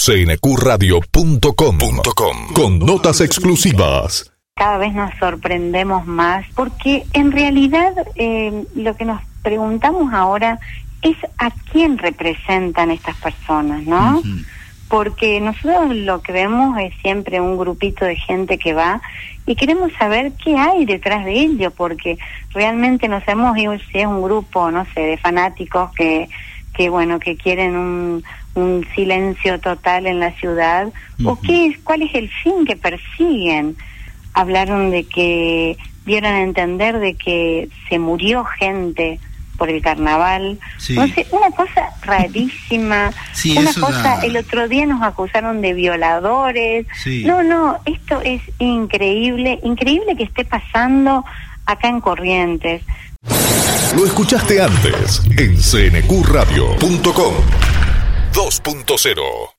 cnqradio.com con notas exclusivas. Cada vez nos sorprendemos más porque en realidad eh, lo que nos preguntamos ahora es a quién representan estas personas, ¿no? Porque nosotros lo que vemos es siempre un grupito de gente que va y queremos saber qué hay detrás de ello, porque realmente no sabemos si es un grupo, no sé, de fanáticos que, que bueno, que quieren un, un silencio total en la ciudad, o qué es, cuál es el fin que persiguen. Hablaron de que dieron a entender de que se murió gente por el carnaval. No sé, una cosa rarísima. una cosa, el otro día nos acusaron de violadores. No, no, esto es increíble, increíble que esté pasando acá en Corrientes. Lo escuchaste antes en cnqradio.com 2.0